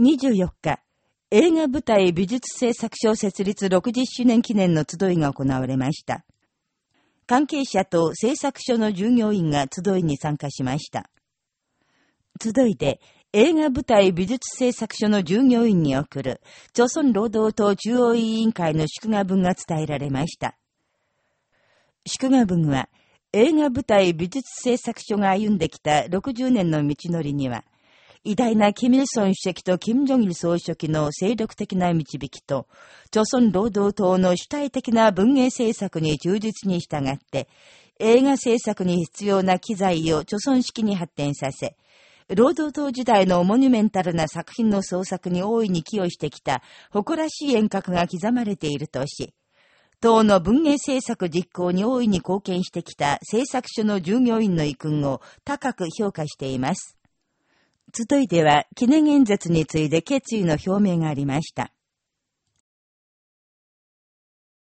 24日、映画舞台美術制作所設立60周年記念の集いが行われました。関係者と制作所の従業員が集いに参加しました。集いで映画舞台美術制作所の従業員に送る、朝鮮労働党中央委員会の祝賀文が伝えられました。祝賀文は、映画舞台美術制作所が歩んできた60年の道のりには、偉大なキム・イルソン主席とキム・ジョンイル総書記の精力的な導きと、朝鮮労働党の主体的な文芸政策に忠実に従って、映画制作に必要な機材を朝鮮式に発展させ、労働党時代のモニュメンタルな作品の創作に大いに寄与してきた誇らしい遠隔が刻まれているとし、党の文芸政策実行に大いに貢献してきた制作所の従業員の遺訓を高く評価しています。続いては記念演説について決意の表明がありました。